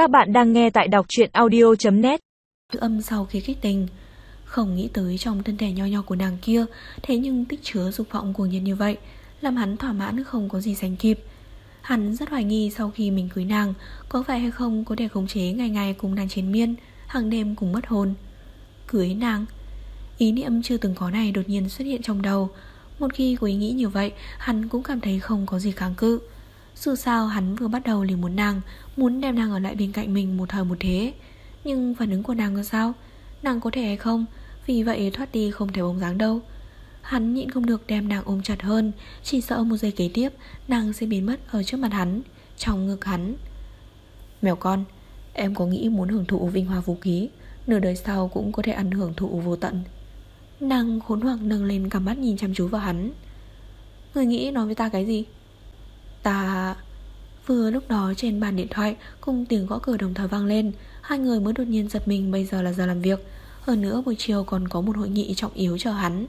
Các bạn đang nghe tại đọc truyện audio.net âm sau khi kích tình. Không nghĩ tới trong thân thể nho nho của nàng kia, Thế nhưng tích chứa dục vọng của nhân như vậy, Làm hắn thỏa mãn không có gì sánh kịp. Hắn rất hoài nghi sau khi mình cưới nàng, Có phải hay không có thể khống chế ngày ngày cùng nàng chiến miên, hàng đêm cùng mất hồn. Cưới nàng? Ý niệm chưa từng có này đột nhiên xuất hiện trong đầu. Một khi có ý nghĩ như vậy, Hắn cũng cảm thấy không có gì kháng cự. Dù sao hắn vừa bắt đầu liền muốn nàng, Muốn đem nàng ở lại bên cạnh mình một thời một thế. Nhưng phản ứng của nàng là sao? Nàng có thể hay không? Vì vậy thoát đi không thể bóng dáng đâu. Hắn nhịn không được đem nàng ôm chặt hơn, Chỉ sợ một giây kế tiếp, Nàng sẽ biến mất ở trước mặt hắn, Trong ngực hắn. Mèo con, Em có nghĩ muốn hưởng thụ vinh hoa vũ khí? Nửa đời sau cũng có thể ăn hưởng thụ vô tận. Nàng khốn hoảng nâng lên cả mắt nhìn chăm chú vào hắn. Người nghĩ nói với ta cái gì? Ta Vừa lúc đó trên bàn điện thoại Cùng tiếng gõ cửa đồng thời vang lên. Hai người mới đột nhiên giật mình bây giờ là giờ làm việc. Hơn nữa buổi chiều còn có một hội nghị trọng yếu chờ hắn.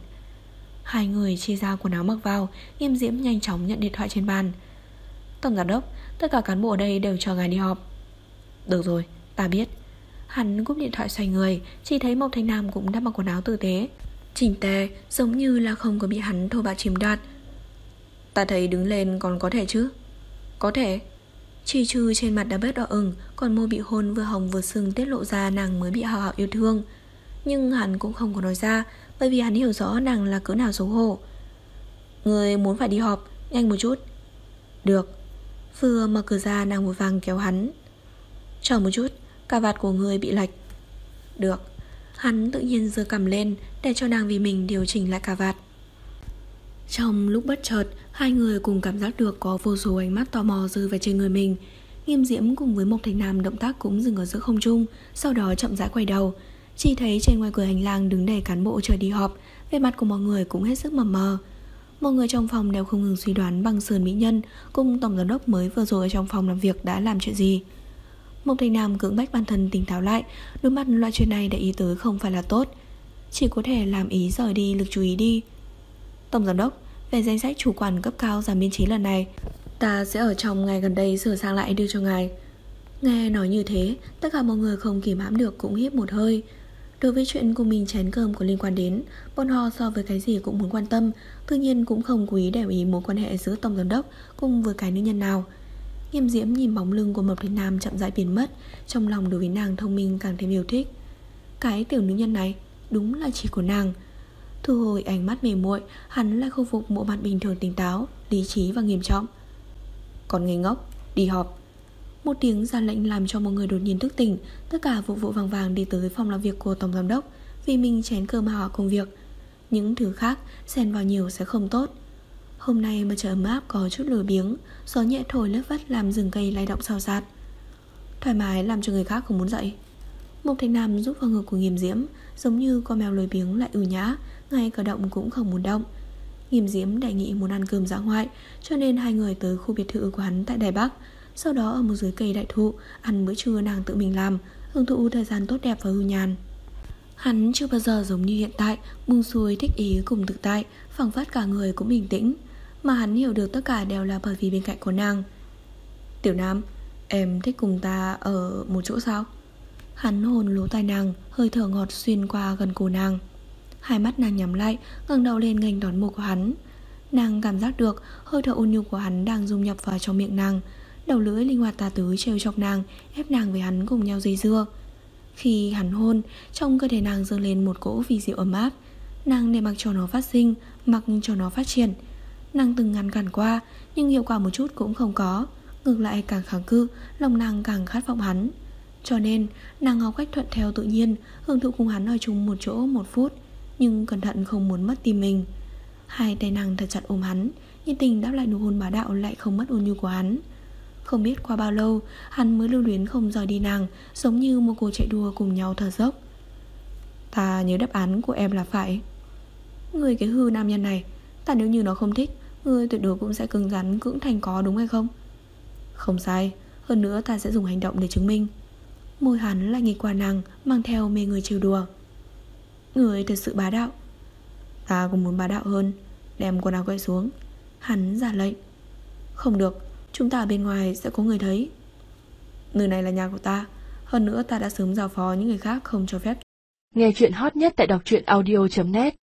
Hai người chia ra quần áo mặc vào Nghiêm diễm nhanh chóng nhận điện thoại trên bàn. Tổng giám đốc Tất cả cán bộ ở đây đều chờ ngài đi họp. Được rồi, ta biết. Hắn cúp điện thoại xoay người Chỉ thấy Mộc Thanh Nam cũng đã mặc quần áo tử tế. Chỉnh tề giống như là không có bị hắn thô bạo chiếm đoạt. Ta thấy đứng lên còn có thể chứ? Có thể. Chỉ trừ trên mặt đã bớt đỏ ửng, Còn môi bị hôn vừa hồng vừa sưng tiết lộ ra nàng mới bị hào hào yêu thương. Nhưng hắn cũng không có nói ra, Bởi vì hắn hiểu rõ nàng là cỡ nào xấu hổ. Người muốn phải đi họp, Nhanh một chút. Được. Vừa mở cửa ra, nàng vội vàng kéo hắn. Chờ một chút, Cà vạt của người bị lệch. Được. Hắn tự nhiên giơ cầm lên, Để cho nàng vì mình điều chỉnh lại cà vạt. Trong lúc bất chợt, Hai người cùng cảm giác được có vô số ánh mắt tò mò rơi vào trên người mình. Nghiêm diễm cùng với Mộc Thành Nam động tác cũng dừng ở giữa không trung, Sau đó chậm rãi quay đầu. Chỉ thấy trên ngoài cửa hành lang đứng đầy cán bộ chờ đi họp, vẻ mặt của mọi người cũng hết sức mờ mờ. Mọi người trong phòng đều không ngừng suy đoán bằng sườn mỹ nhân, Cùng tổng giám đốc mới vừa rồi ở trong phòng làm việc đã làm chuyện gì. Mộc Thành Nam cưỡng bách bản thân tỉnh táo lại Đối mặt loại chuyện này để ý tới không phải là tốt. Chỉ có thể làm ý rời đi, lực chú ý đi. Tổng giám đốc, Về danh sách chủ quản cấp cao giảm biên chế lần này, Ta sẽ ở trong ngày gần đây sửa sang lại đưa cho ngài. Nghe nói như thế, Tất cả mọi người không kìm hãm được cũng hiếp một hơi. Đối với chuyện cùng mình chén cơm có liên quan đến, Bọn họ so với cái gì cũng muốn quan tâm, Tự nhiên cũng không quý để ý mối quan hệ giữa tổng giám đốc Cùng với cái nữ nhân nào. Nghiêm diễm nhìn bóng lưng của Mộc Thiên Nam chậm rãi biến mất, Trong lòng đối với nàng thông minh càng thêm yêu thích. Cái tiểu nữ nhân này Đúng là chỉ của nàng Thu hồi ánh mắt mềm muội Hắn lại khôi phục bộ mặt bình thường tỉnh táo Lý trí và nghiêm trọng. Còn ngây ngốc, đi họp. Một tiếng ra lệnh làm cho một người đột nhiên thức tỉnh Tất cả vụ vụ vàng vàng đi tới phòng làm việc của Tổng Giám Đốc Vì mình chén cơm họ công việc. Những thứ khác xen vào nhiều sẽ không tốt. Hôm nay mà trời ấm áp có chút lửa biếng Gió nhẹ thổi lớp vắt làm rừng cây lay động sao sạt Thoải mái làm cho người khác không muốn dậy. Mộc thành Nam giúp vào ngực của nghiêm diễm, Giống như con mèo lười biếng lại ưu nhã, Ngay cả động cũng không muốn động. Nghiêm diễm đề nghị muốn ăn cơm dã ngoại, Cho nên hai người tới khu biệt thự của hắn tại Đài Bắc. Sau đó ở một dưới cây đại thụ, Ăn bữa trưa nàng tự mình làm, Hưởng thụ thời gian tốt đẹp và hưu nhàn. Hắn chưa bao giờ giống như hiện tại, Buông xuôi thích ý cùng tự tại phẳng phất cả người cũng bình tĩnh. Mà hắn hiểu được tất cả đều là bởi vì bên cạnh của nàng. Tiểu Nam, Em thích cùng ta ở một chỗ sao? Hắn hồn lú tai nàng, Hơi thở ngọt xuyên qua gần cổ nàng. Hai mắt nàng nhắm lại, ngẩng đầu lên ngành đón môi của hắn. Nàng cảm giác được Hơi thở ôn nhu của hắn đang dung nhập vào trong miệng nàng. Đầu lưỡi linh hoạt tà tứ trêu chọc nàng, Ép nàng với hắn cùng nhau dây dưa. Khi hắn hôn, Trong cơ thể nàng dâng lên một cỗ vì diệu ấm áp. Nàng để mặc cho nó phát sinh, Mặc cho nó phát triển. Nàng từng ngăn cản qua, Nhưng hiệu quả một chút cũng không có. Ngược lại càng kháng cự, Lòng nàng càng khát vọng hắn. Cho nên, nàng học cách thuận theo tự nhiên, Hưởng thụ cùng hắn ở chung một chỗ một phút, Nhưng cẩn thận không muốn mất tim mình. Hai tay nàng thật chặt ôm hắn, Nhiệt tình đáp lại nụ hôn bá đạo Lại không mất ôn nhu của hắn. Không biết qua bao lâu, Hắn mới lưu luyến không rời đi nàng, Giống như một cuộc chạy đua cùng nhau thở dốc. Ta nhớ đáp án của em là phải. Người cái hư nam nhân này, Ta nếu như nó không thích, người tuyệt đối cũng sẽ cứng rắn cưỡng thành có đúng hay không? Không sai, Hơn nữa ta sẽ dùng hành động để chứng minh. Môi hắn lại nghịch quả nàng, Mang theo mê người trêu đùa. Người thật sự bá đạo. Ta cũng muốn bá đạo hơn, Đem quần áo quay xuống. Hắn giả lệnh. Không được, Chúng ta ở bên ngoài sẽ có người thấy. Nơi này là nhà của ta, Hơn nữa ta đã sớm giao phó những người khác không cho phép. Nghe chuyện hot nhất tại đọc truyện audio.net